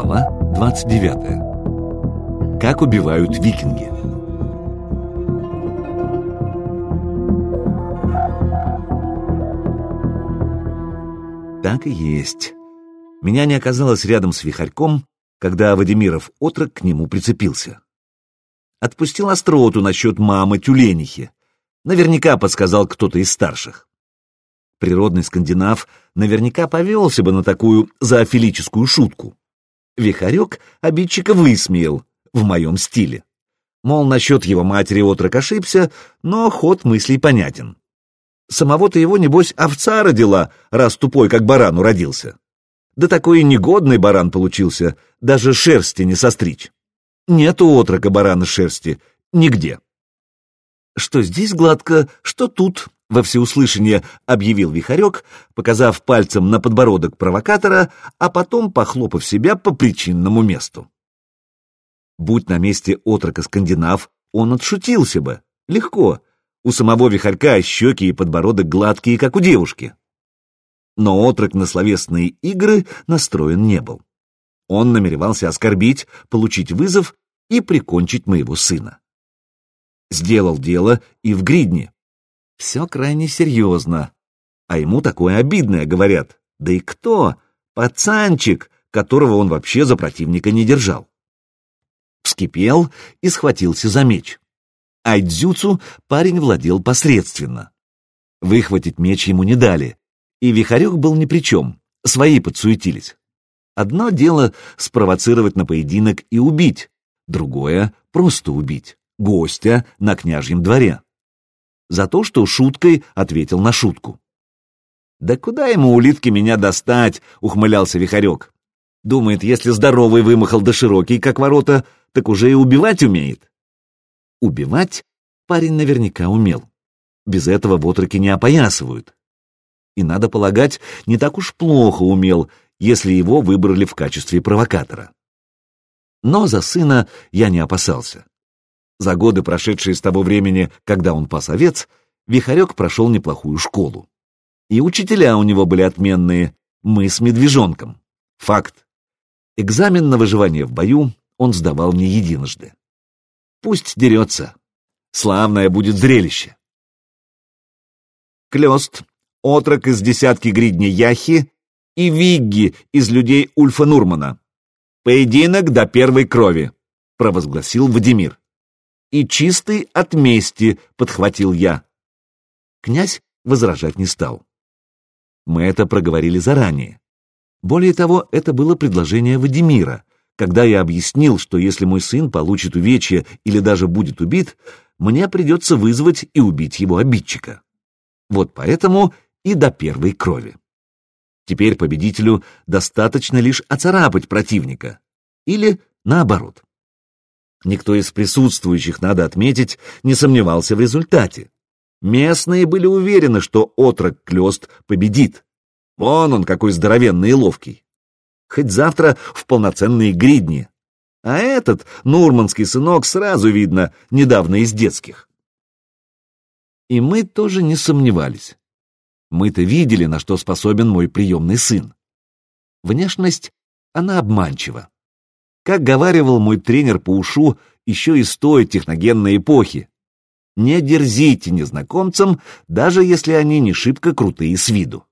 Глава 29. Как убивают викинги. Так и есть. Меня не оказалось рядом с вихарьком, когда Вадимиров отрок к нему прицепился. Отпустил остроту насчет мамы тюленихи. Наверняка подсказал кто-то из старших. Природный скандинав наверняка повелся бы на такую зоофилическую шутку. Вихарек обидчика высмеял в моем стиле. Мол, насчет его матери отрок ошибся, но ход мыслей понятен. Самого-то его, небось, овца родила, раз тупой, как баран, уродился. Да такой негодный баран получился, даже шерсти не состричь. Нет у отрока барана шерсти, нигде. Что здесь гладко, что тут, во всеуслышание объявил Вихарек, показав пальцем на подбородок провокатора, а потом похлопав себя по причинному месту. Будь на месте отрока скандинав, он отшутился бы. Легко. У самого Вихарька щеки и подбородок гладкие, как у девушки. Но отрок на словесные игры настроен не был. Он намеревался оскорбить, получить вызов и прикончить моего сына. Сделал дело и в гридне, все крайне серьезно. А ему такое обидное, говорят. Да и кто? Пацанчик, которого он вообще за противника не держал. Вскипел и схватился за меч. Айдзюцу парень владел посредственно. Выхватить меч ему не дали, и Вихарек был ни при чем, свои подсуетились. Одно дело спровоцировать на поединок и убить, другое — просто убить, гостя на княжьем дворе за то, что шуткой ответил на шутку. «Да куда ему, улитки, меня достать?» — ухмылялся Вихарек. «Думает, если здоровый вымахал да широкий, как ворота, так уже и убивать умеет». Убивать парень наверняка умел. Без этого в отроке не опоясывают. И, надо полагать, не так уж плохо умел, если его выбрали в качестве провокатора. Но за сына я не опасался. За годы, прошедшие с того времени, когда он пас овец, Вихарек прошел неплохую школу. И учителя у него были отменные, мы с медвежонком. Факт. Экзамен на выживание в бою он сдавал не единожды. Пусть дерется. Славное будет зрелище. Клёст, отрок из десятки гридни Яхи и Вигги из людей Ульфа Нурмана. Поединок до первой крови, провозгласил Вадимир и чистый от мести», — подхватил я. Князь возражать не стал. Мы это проговорили заранее. Более того, это было предложение Вадимира, когда я объяснил, что если мой сын получит увечья или даже будет убит, мне придется вызвать и убить его обидчика. Вот поэтому и до первой крови. Теперь победителю достаточно лишь оцарапать противника. Или наоборот. Никто из присутствующих, надо отметить, не сомневался в результате. Местные были уверены, что отрок Клёст победит. Вон он какой здоровенный и ловкий. Хоть завтра в полноценные гридни. А этот, нурманский сынок, сразу видно, недавно из детских. И мы тоже не сомневались. Мы-то видели, на что способен мой приемный сын. Внешность, она обманчива. Как говаривал мой тренер по ушу еще и стоит техногенной эпохи. Не дерзите незнакомцам, даже если они не шибко крутые с виду.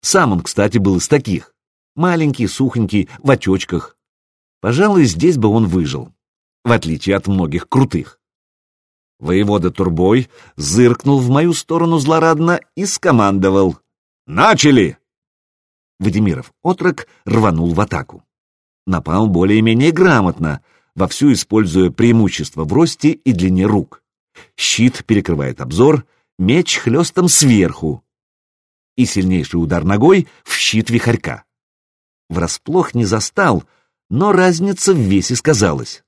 Сам он, кстати, был из таких. Маленький, сухонький, в очочках. Пожалуй, здесь бы он выжил, в отличие от многих крутых. Воевода Турбой зыркнул в мою сторону злорадно и скомандовал «Начали!» Вадимиров отрок рванул в атаку напал более-менее грамотно, вовсю используя преимущество в росте и длине рук. Щит перекрывает обзор, меч хлестом сверху. И сильнейший удар ногой в щит вихарька. Врасплох не застал, но разница в весе сказалась.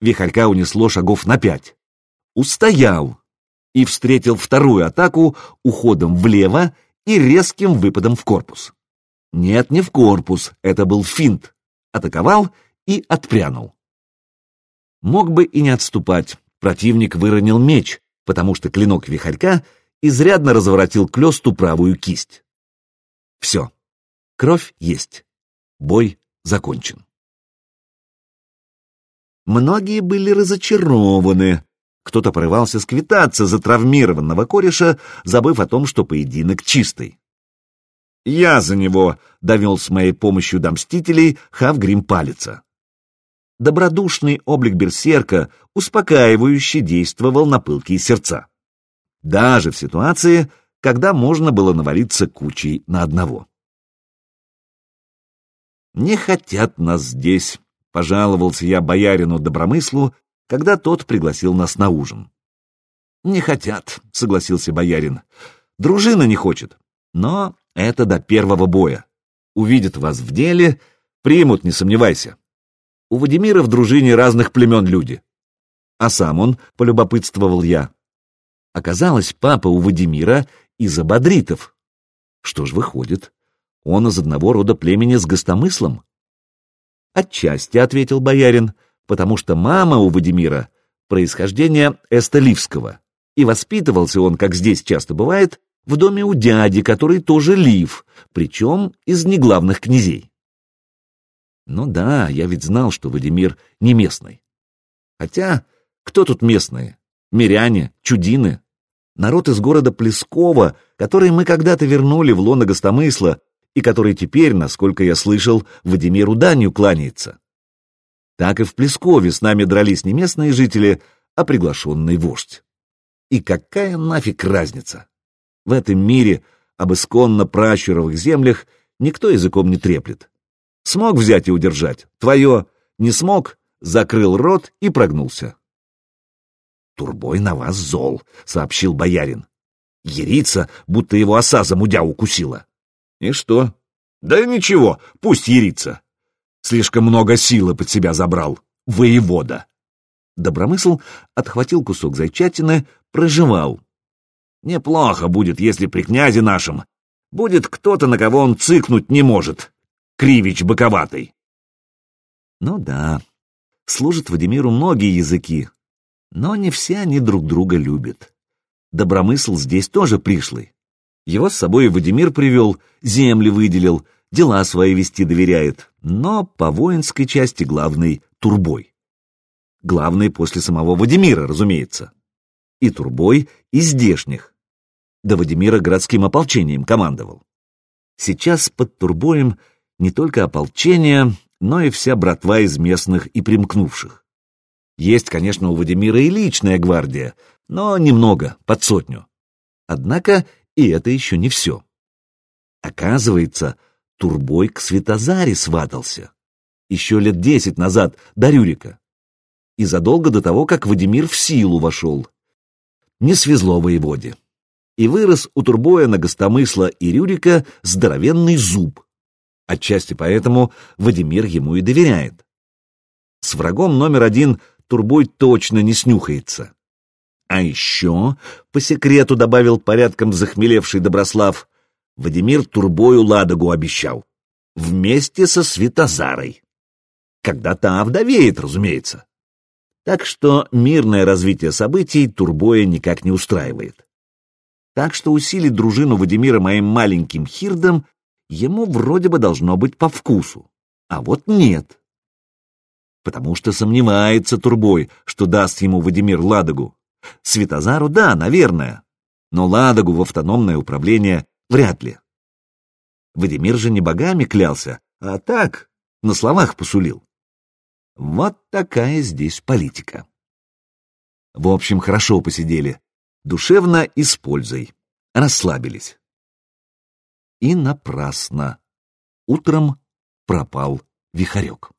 Вихарька унесло шагов на пять. Устоял и встретил вторую атаку уходом влево и резким выпадом в корпус. Нет, не в корпус, это был финт атаковал и отпрянул. Мог бы и не отступать, противник выронил меч, потому что клинок вихарька изрядно разворотил клёсту правую кисть. Все, кровь есть, бой закончен. Многие были разочарованы. Кто-то порывался сквитаться за травмированного кореша, забыв о том, что поединок чистый. «Я за него!» — довел с моей помощью до мстителей Хавгрим Палица. Добродушный облик берсерка успокаивающе действовал на пылкие сердца. Даже в ситуации, когда можно было навалиться кучей на одного. «Не хотят нас здесь», — пожаловался я боярину Добромыслу, когда тот пригласил нас на ужин. «Не хотят», — согласился боярин. «Дружина не хочет. Но это до первого боя. Увидят вас в деле, примут, не сомневайся. У Вадимира в дружине разных племен люди. А сам он, полюбопытствовал я. Оказалось, папа у Вадимира из абадритов. Что ж выходит, он из одного рода племени с гостомыслом? Отчасти, — ответил боярин, — потому что мама у Вадимира происхождения эстоливского, и воспитывался он, как здесь часто бывает, в доме у дяди, который тоже лив, причем из неглавных князей. Ну да, я ведь знал, что Вадимир не местный. Хотя, кто тут местные? Миряне, чудины. Народ из города Плескова, который мы когда-то вернули в лоно гостомысла, и который теперь, насколько я слышал, Вадимиру данью кланяется. Так и в Плескове с нами дрались не местные жители, а приглашенный вождь. И какая нафиг разница? В этом мире об исконно пращуровых землях никто языком не треплет. Смог взять и удержать? Твое. Не смог? Закрыл рот и прогнулся. «Турбой на вас зол», — сообщил боярин. Ерится, будто его оса за мудя укусила. И что? Да ничего, пусть ерится. Слишком много силы под себя забрал. Воевода. Добромысл отхватил кусок зайчатины, проживал. Неплохо будет, если при князе нашем будет кто-то, на кого он цыкнуть не может. Кривич боковатый. Ну да, служат Вадимиру многие языки, но не все они друг друга любят. Добромысл здесь тоже пришлый. Его с собой Вадимир привел, земли выделил, дела свои вести доверяет, но по воинской части главный — Турбой. Главный после самого Вадимира, разумеется. И Турбой, и здешних. До Вадимира городским ополчением командовал. Сейчас под Турбоем не только ополчение, но и вся братва из местных и примкнувших. Есть, конечно, у Вадимира и личная гвардия, но немного, под сотню. Однако и это еще не все. Оказывается, Турбой к Светозаре сватался. Еще лет десять назад, до Рюрика. И задолго до того, как Вадимир в силу вошел. Не свезло воеводе. И вырос у Турбоя на Гостомысла и Рюрика здоровенный зуб. Отчасти поэтому Вадимир ему и доверяет. С врагом номер один Турбой точно не снюхается. А еще, по секрету добавил порядком захмелевший Доброслав, Вадимир Турбою Ладогу обещал. Вместе со Светозарой. Когда та овдовеет, разумеется. Так что мирное развитие событий Турбоя никак не устраивает. Так что усилить дружину Вадимира моим маленьким хирдом ему вроде бы должно быть по вкусу. А вот нет. Потому что сомневается Турбой, что даст ему Вадимир Ладогу. Светозару — да, наверное, но Ладогу в автономное управление вряд ли. Вадимир же не богами клялся, а так, на словах посулил. Вот такая здесь политика. В общем, хорошо посидели, душевно и с пользой, расслабились. И напрасно. Утром пропал вихарек.